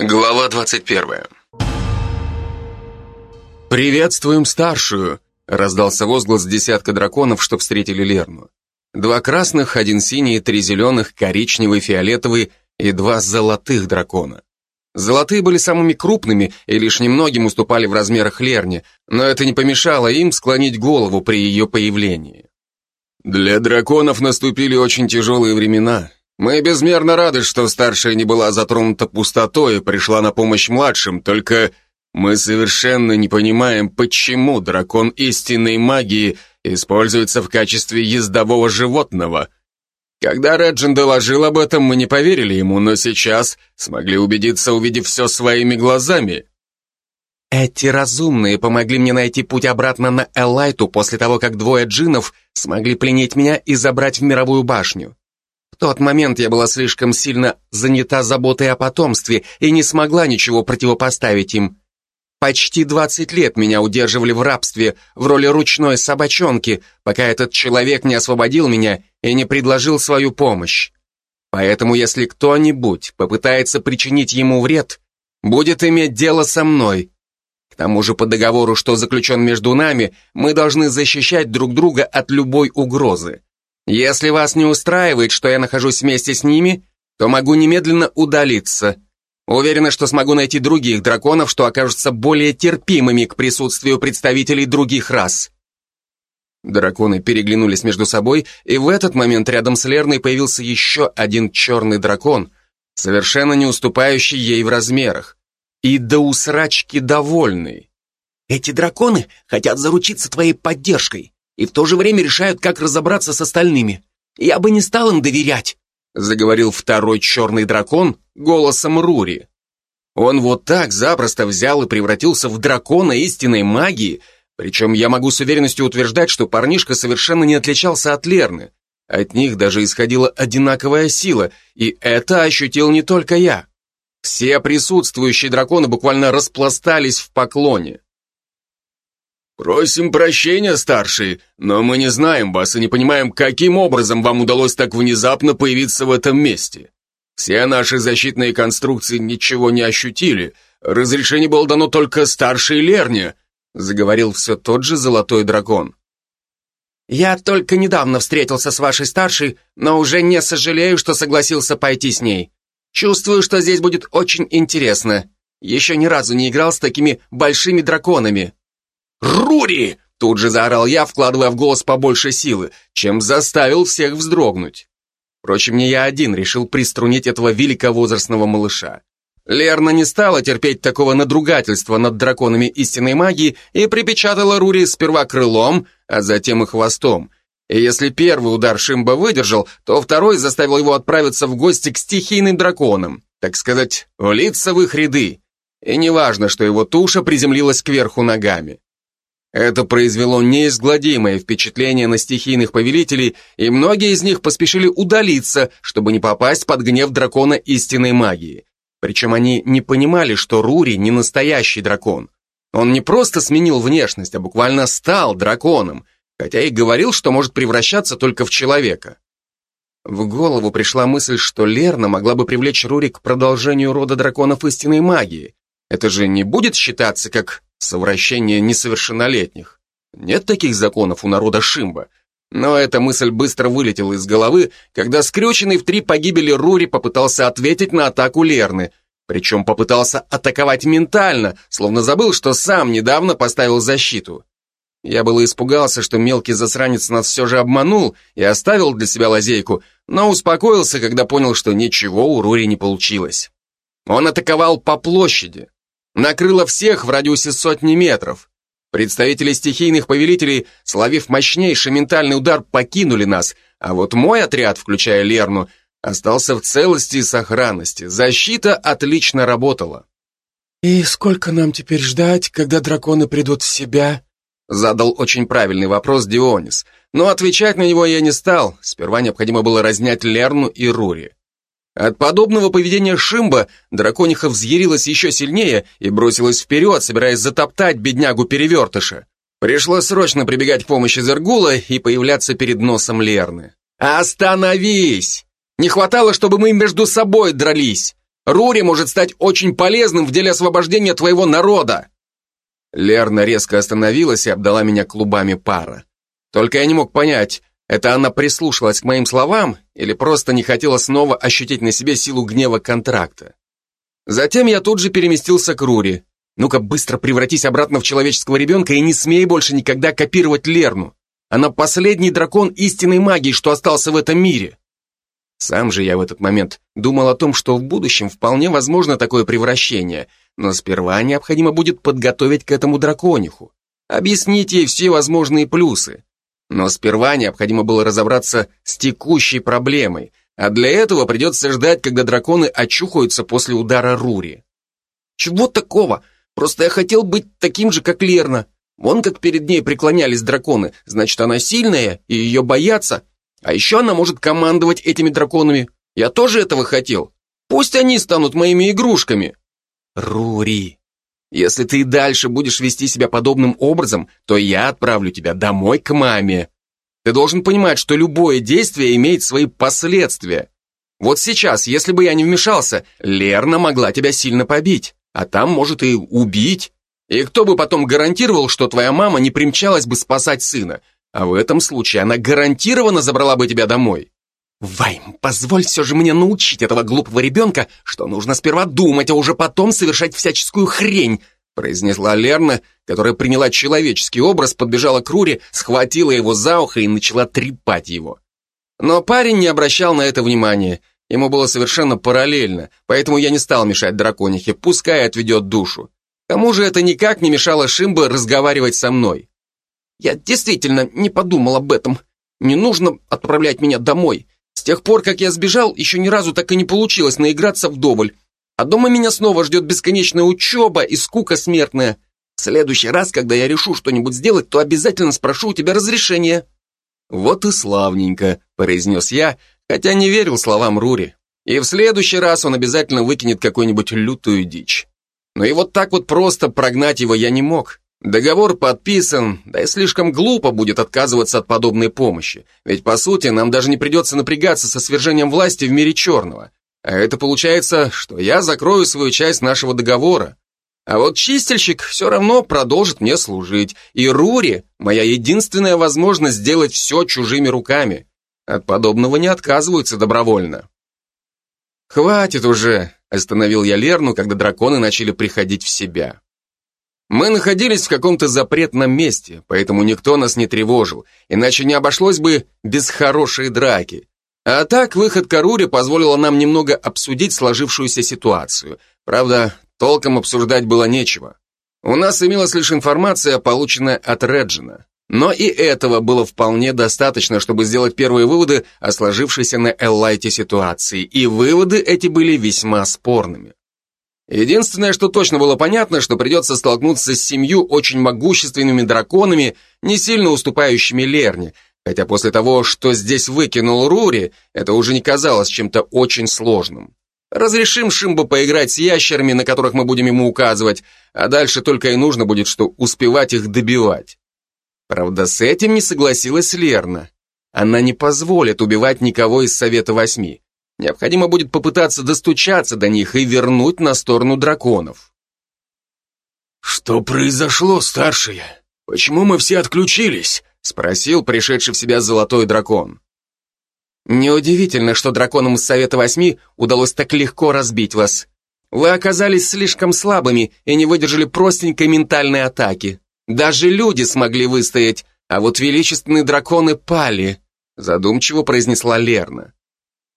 Глава 21 «Приветствуем старшую!» — раздался возглас десятка драконов, что встретили Лерну. Два красных, один синий, три зеленых, коричневый, фиолетовый и два золотых дракона. Золотые были самыми крупными и лишь немногим уступали в размерах Лерне, но это не помешало им склонить голову при ее появлении. Для драконов наступили очень тяжелые времена, мы безмерно рады, что старшая не была затронута пустотой и пришла на помощь младшим, только мы совершенно не понимаем, почему дракон истинной магии используется в качестве ездового животного. Когда Реджин доложил об этом, мы не поверили ему, но сейчас смогли убедиться, увидев все своими глазами. Эти разумные помогли мне найти путь обратно на Элайту после того, как двое джинов смогли пленить меня и забрать в мировую башню тот момент я была слишком сильно занята заботой о потомстве и не смогла ничего противопоставить им. Почти 20 лет меня удерживали в рабстве в роли ручной собачонки, пока этот человек не освободил меня и не предложил свою помощь. Поэтому если кто-нибудь попытается причинить ему вред, будет иметь дело со мной. К тому же по договору, что заключен между нами, мы должны защищать друг друга от любой угрозы. Если вас не устраивает, что я нахожусь вместе с ними, то могу немедленно удалиться. Уверена, что смогу найти других драконов, что окажутся более терпимыми к присутствию представителей других рас. Драконы переглянулись между собой, и в этот момент рядом с Лерной появился еще один черный дракон, совершенно не уступающий ей в размерах. И до усрачки довольный. «Эти драконы хотят заручиться твоей поддержкой и в то же время решают, как разобраться с остальными. Я бы не стал им доверять», заговорил второй черный дракон голосом Рури. Он вот так запросто взял и превратился в дракона истинной магии, причем я могу с уверенностью утверждать, что парнишка совершенно не отличался от Лерны. От них даже исходила одинаковая сила, и это ощутил не только я. Все присутствующие драконы буквально распластались в поклоне. «Просим прощения, старший, но мы не знаем вас и не понимаем, каким образом вам удалось так внезапно появиться в этом месте. Все наши защитные конструкции ничего не ощутили. Разрешение было дано только старшей Лерне», заговорил все тот же золотой дракон. «Я только недавно встретился с вашей старшей, но уже не сожалею, что согласился пойти с ней. Чувствую, что здесь будет очень интересно. Еще ни разу не играл с такими большими драконами». «Рури!» Тут же заорал я, вкладывая в голос побольше силы, чем заставил всех вздрогнуть. Впрочем, не я один решил приструнить этого великовозрастного малыша. Лерна не стала терпеть такого надругательства над драконами истинной магии и припечатала Рури сперва крылом, а затем и хвостом. И если первый удар Шимба выдержал, то второй заставил его отправиться в гости к стихийным драконам, так сказать, влиться в их ряды. И неважно, что его туша приземлилась кверху ногами. Это произвело неизгладимое впечатление на стихийных повелителей, и многие из них поспешили удалиться, чтобы не попасть под гнев дракона истинной магии. Причем они не понимали, что Рури не настоящий дракон. Он не просто сменил внешность, а буквально стал драконом, хотя и говорил, что может превращаться только в человека. В голову пришла мысль, что Лерна могла бы привлечь Рури к продолжению рода драконов истинной магии. Это же не будет считаться как совращение несовершеннолетних. Нет таких законов у народа Шимба. Но эта мысль быстро вылетела из головы, когда скрюченный в три погибели Рури попытался ответить на атаку Лерны, причем попытался атаковать ментально, словно забыл, что сам недавно поставил защиту. Я было испугался, что мелкий засранец нас все же обманул и оставил для себя лазейку, но успокоился, когда понял, что ничего у Рури не получилось. Он атаковал по площади, накрыло всех в радиусе сотни метров. Представители стихийных повелителей, словив мощнейший ментальный удар, покинули нас, а вот мой отряд, включая Лерну, остался в целости и сохранности. Защита отлично работала. «И сколько нам теперь ждать, когда драконы придут в себя?» Задал очень правильный вопрос Дионис, но отвечать на него я не стал. Сперва необходимо было разнять Лерну и Рури. От подобного поведения Шимба дракониха взъярилась еще сильнее и бросилась вперед, собираясь затоптать беднягу-перевертыша. Пришлось срочно прибегать к помощи Зергула и появляться перед носом Лерны. «Остановись! Не хватало, чтобы мы между собой дрались! Рури может стать очень полезным в деле освобождения твоего народа!» Лерна резко остановилась и обдала меня клубами пара. Только я не мог понять, это она прислушалась к моим словам или просто не хотела снова ощутить на себе силу гнева контракта. Затем я тут же переместился к Рури. Ну-ка быстро превратись обратно в человеческого ребенка и не смей больше никогда копировать Лерну. Она последний дракон истинной магии, что остался в этом мире. Сам же я в этот момент думал о том, что в будущем вполне возможно такое превращение, но сперва необходимо будет подготовить к этому дракониху, объяснить ей все возможные плюсы. Но сперва необходимо было разобраться с текущей проблемой, а для этого придется ждать, когда драконы очухаются после удара Рури. Чего такого? Просто я хотел быть таким же, как Лерна. Вон как перед ней преклонялись драконы, значит, она сильная, и ее боятся. А еще она может командовать этими драконами. Я тоже этого хотел. Пусть они станут моими игрушками. Рури, если ты и дальше будешь вести себя подобным образом, то я отправлю тебя домой к маме. Ты должен понимать, что любое действие имеет свои последствия. Вот сейчас, если бы я не вмешался, Лерна могла тебя сильно побить, а там, может, и убить. И кто бы потом гарантировал, что твоя мама не примчалась бы спасать сына? А в этом случае она гарантированно забрала бы тебя домой. Вайм, позволь все же мне научить этого глупого ребенка, что нужно сперва думать, а уже потом совершать всяческую хрень, произнесла Лерна, которая приняла человеческий образ, подбежала к Руре, схватила его за ухо и начала трепать его. Но парень не обращал на это внимания. Ему было совершенно параллельно, поэтому я не стал мешать драконихе, пускай отведет душу. Кому же это никак не мешало Шимбе разговаривать со мной? Я действительно не подумал об этом. Не нужно отправлять меня домой. С тех пор, как я сбежал, еще ни разу так и не получилось наиграться вдоволь. А дома меня снова ждет бесконечная учеба и скука смертная. В следующий раз, когда я решу что-нибудь сделать, то обязательно спрошу у тебя разрешения». «Вот и славненько», — произнес я, хотя не верил словам Рури. И в следующий раз он обязательно выкинет какую-нибудь лютую дичь. Но и вот так вот просто прогнать его я не мог. Договор подписан, да и слишком глупо будет отказываться от подобной помощи, ведь по сути нам даже не придется напрягаться со свержением власти в мире черного. А это получается, что я закрою свою часть нашего договора. А вот чистильщик все равно продолжит мне служить, и Рури – моя единственная возможность сделать все чужими руками. От подобного не отказываются добровольно. «Хватит уже», – остановил я Лерну, когда драконы начали приходить в себя. Мы находились в каком-то запретном месте, поэтому никто нас не тревожил, иначе не обошлось бы без хорошей драки. А так, выход к Аруре позволило нам немного обсудить сложившуюся ситуацию. Правда, толком обсуждать было нечего. У нас имелась лишь информация, полученная от Реджина. Но и этого было вполне достаточно, чтобы сделать первые выводы о сложившейся на Эллайте ситуации, и выводы эти были весьма спорными. Единственное, что точно было понятно, что придется столкнуться с семью очень могущественными драконами, не сильно уступающими Лерне, хотя после того, что здесь выкинул Рури, это уже не казалось чем-то очень сложным. Разрешим Шимбо поиграть с ящерами, на которых мы будем ему указывать, а дальше только и нужно будет, что успевать их добивать. Правда, с этим не согласилась Лерна. Она не позволит убивать никого из Совета Восьми. Необходимо будет попытаться достучаться до них и вернуть на сторону драконов. «Что произошло, старшая? Почему мы все отключились?» спросил пришедший в себя золотой дракон. Неудивительно, что драконам из Совета Восьми удалось так легко разбить вас. Вы оказались слишком слабыми и не выдержали простенькой ментальной атаки. Даже люди смогли выстоять, а вот величественные драконы пали, задумчиво произнесла Лерна.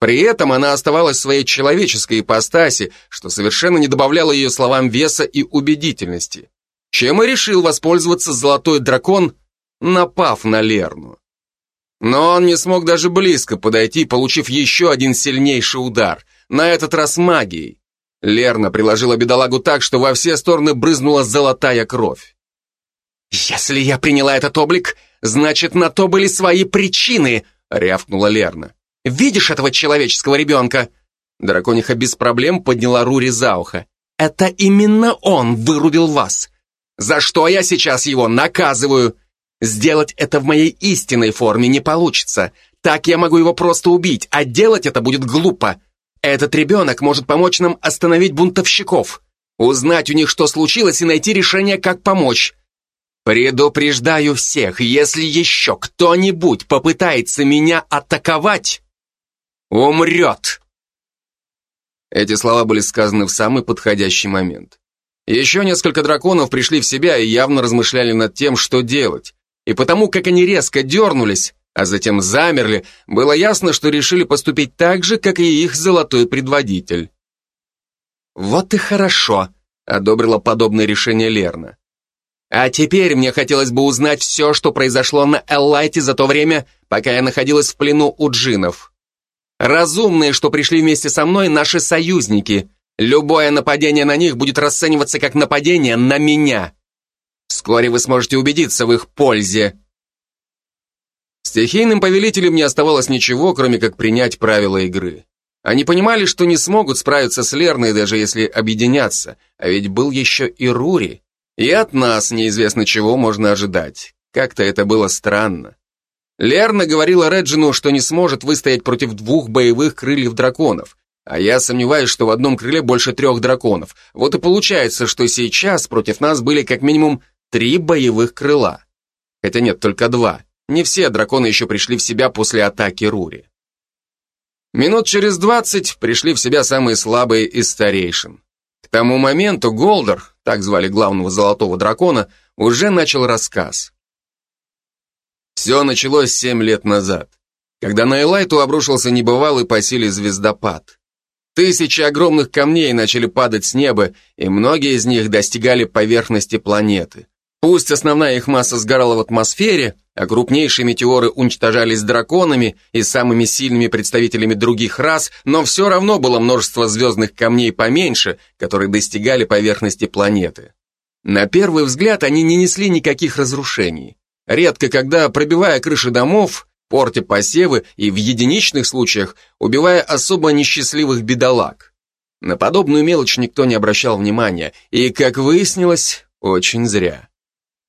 При этом она оставалась в своей человеческой ипостаси, что совершенно не добавляло ее словам веса и убедительности. Чем и решил воспользоваться золотой дракон, напав на Лерну. Но он не смог даже близко подойти, получив еще один сильнейший удар, на этот раз магией. Лерна приложила бедолагу так, что во все стороны брызнула золотая кровь. «Если я приняла этот облик, значит, на то были свои причины», — рявкнула Лерна. Видишь этого человеческого ребенка?» Дракониха без проблем подняла Рури за ухо. «Это именно он вырубил вас. За что я сейчас его наказываю? Сделать это в моей истинной форме не получится. Так я могу его просто убить, а делать это будет глупо. Этот ребенок может помочь нам остановить бунтовщиков, узнать у них, что случилось, и найти решение, как помочь. Предупреждаю всех, если еще кто-нибудь попытается меня атаковать, умрет. Эти слова были сказаны в самый подходящий момент. Еще несколько драконов пришли в себя и явно размышляли над тем, что делать. И потому, как они резко дернулись, а затем замерли, было ясно, что решили поступить так же, как и их золотой предводитель. «Вот и хорошо», — одобрила подобное решение Лерна. «А теперь мне хотелось бы узнать все, что произошло на Эллайте за то время, пока я находилась в плену у джинов. Разумные, что пришли вместе со мной, наши союзники. Любое нападение на них будет расцениваться как нападение на меня. Вскоре вы сможете убедиться в их пользе». Стихийным повелителям не оставалось ничего, кроме как принять правила игры. Они понимали, что не смогут справиться с Лерной, даже если объединятся, а ведь был еще и Рури. И от нас неизвестно чего можно ожидать. Как-то это было странно. Лерна говорила Реджину, что не сможет выстоять против двух боевых крыльев драконов, а я сомневаюсь, что в одном крыле больше трех драконов. Вот и получается, что сейчас против нас были как минимум три боевых крыла. Хотя нет, только два. Не все драконы еще пришли в себя после атаки Рури. Минут через двадцать пришли в себя самые слабые из старейшин. К тому моменту Голдер, так звали главного золотого дракона, уже начал рассказ. Все началось семь лет назад, когда на Элайту обрушился небывалый по силе звездопад. Тысячи огромных камней начали падать с неба, и многие из них достигали поверхности планеты. Пусть основная их масса сгорала в атмосфере, а крупнейшие метеоры уничтожались драконами и самыми сильными представителями других рас, но все равно было множество звездных камней поменьше, которые достигали поверхности планеты. На первый взгляд они не несли никаких разрушений. Редко когда, пробивая крыши домов, портя посевы и в единичных случаях убивая особо несчастливых бедолаг. На подобную мелочь никто не обращал внимания, и, как выяснилось, очень зря.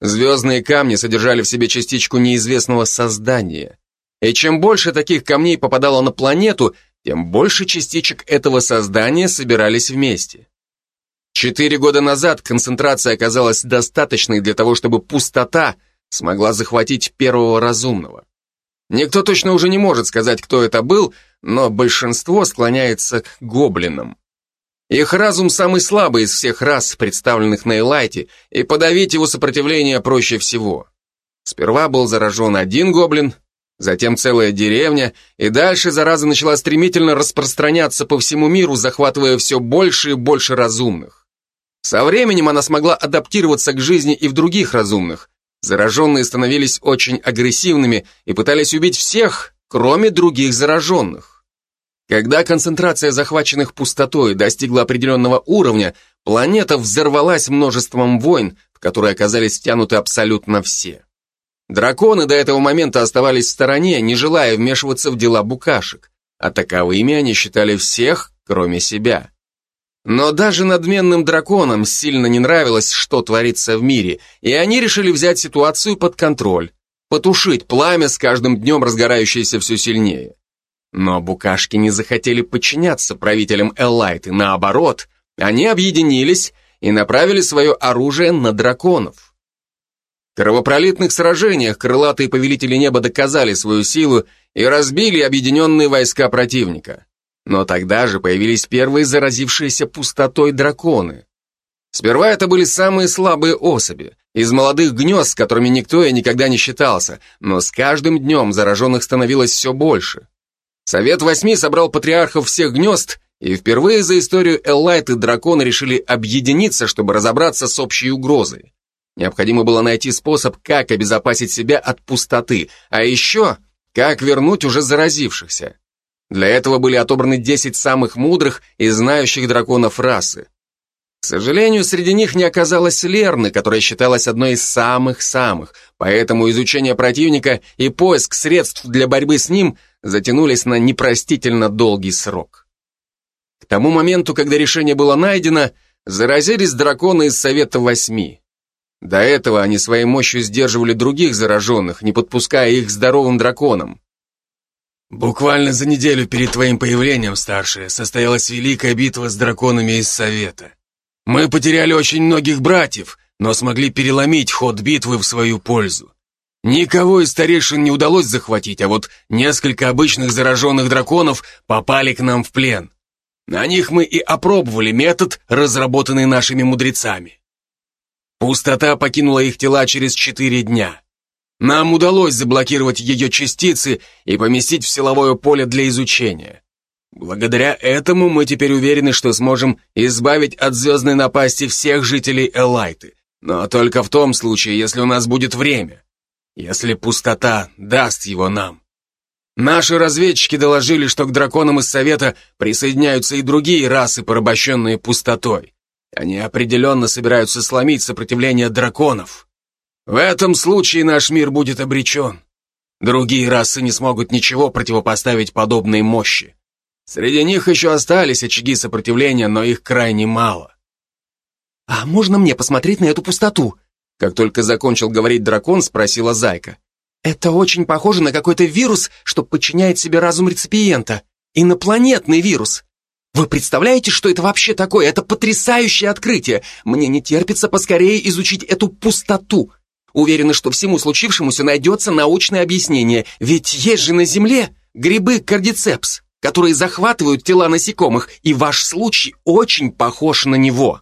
Звездные камни содержали в себе частичку неизвестного создания. И чем больше таких камней попадало на планету, тем больше частичек этого создания собирались вместе. Четыре года назад концентрация оказалась достаточной для того, чтобы пустота смогла захватить первого разумного. Никто точно уже не может сказать, кто это был, но большинство склоняется к гоблинам. Их разум самый слабый из всех рас, представленных на Элайте, и подавить его сопротивление проще всего. Сперва был заражен один гоблин, затем целая деревня, и дальше зараза начала стремительно распространяться по всему миру, захватывая все больше и больше разумных. Со временем она смогла адаптироваться к жизни и в других разумных. Зараженные становились очень агрессивными и пытались убить всех, кроме других зараженных. Когда концентрация захваченных пустотой достигла определенного уровня, планета взорвалась множеством войн, в которые оказались втянуты абсолютно все. Драконы до этого момента оставались в стороне, не желая вмешиваться в дела букашек, а таковыми они считали всех, кроме себя. Но даже надменным драконам сильно не нравилось, что творится в мире, и они решили взять ситуацию под контроль, потушить пламя с каждым днем разгорающееся все сильнее. Но букашки не захотели подчиняться правителям Эллайты, наоборот, они объединились и направили свое оружие на драконов. В кровопролитных сражениях крылатые повелители неба доказали свою силу и разбили объединенные войска противника. Но тогда же появились первые заразившиеся пустотой драконы. Сперва это были самые слабые особи, из молодых гнезд, с которыми никто и никогда не считался, но с каждым днем зараженных становилось все больше. Совет Восьми собрал патриархов всех гнезд, и впервые за историю Эллайт и драконы решили объединиться, чтобы разобраться с общей угрозой. Необходимо было найти способ, как обезопасить себя от пустоты, а еще, как вернуть уже заразившихся. Для этого были отобраны 10 самых мудрых и знающих драконов расы. К сожалению, среди них не оказалось Лерны, которая считалась одной из самых-самых, поэтому изучение противника и поиск средств для борьбы с ним – затянулись на непростительно долгий срок. К тому моменту, когда решение было найдено, заразились драконы из Совета Восьми. До этого они своей мощью сдерживали других зараженных, не подпуская их здоровым драконам. Буквально за неделю перед твоим появлением, старшая, состоялась великая битва с драконами из Совета. Мы потеряли очень многих братьев, но смогли переломить ход битвы в свою пользу. Никого из старейшин не удалось захватить, а вот несколько обычных зараженных драконов попали к нам в плен. На них мы и опробовали метод, разработанный нашими мудрецами. Пустота покинула их тела через четыре дня. Нам удалось заблокировать ее частицы и поместить в силовое поле для изучения. Благодаря этому мы теперь уверены, что сможем избавить от звездной напасти всех жителей Элайты, но только в том случае, если у нас будет время, если пустота даст его нам. Наши разведчики доложили, что к драконам из Совета присоединяются и другие расы, порабощенные пустотой. Они определенно собираются сломить сопротивление драконов. В этом случае наш мир будет обречен. Другие расы не смогут ничего противопоставить подобной мощи. Среди них еще остались очаги сопротивления, но их крайне мало. «А можно мне посмотреть на эту пустоту?» Как только закончил говорить дракон, спросила Зайка. «Это очень похоже на какой-то вирус, что подчиняет себе разум реципиента. Инопланетный вирус. Вы представляете, что это вообще такое? Это потрясающее открытие. Мне не терпится поскорее изучить эту пустоту. Уверена, что всему случившемуся найдется научное объяснение, ведь есть же на Земле грибы кардицепс, которые захватывают тела насекомых, и ваш случай очень похож на него.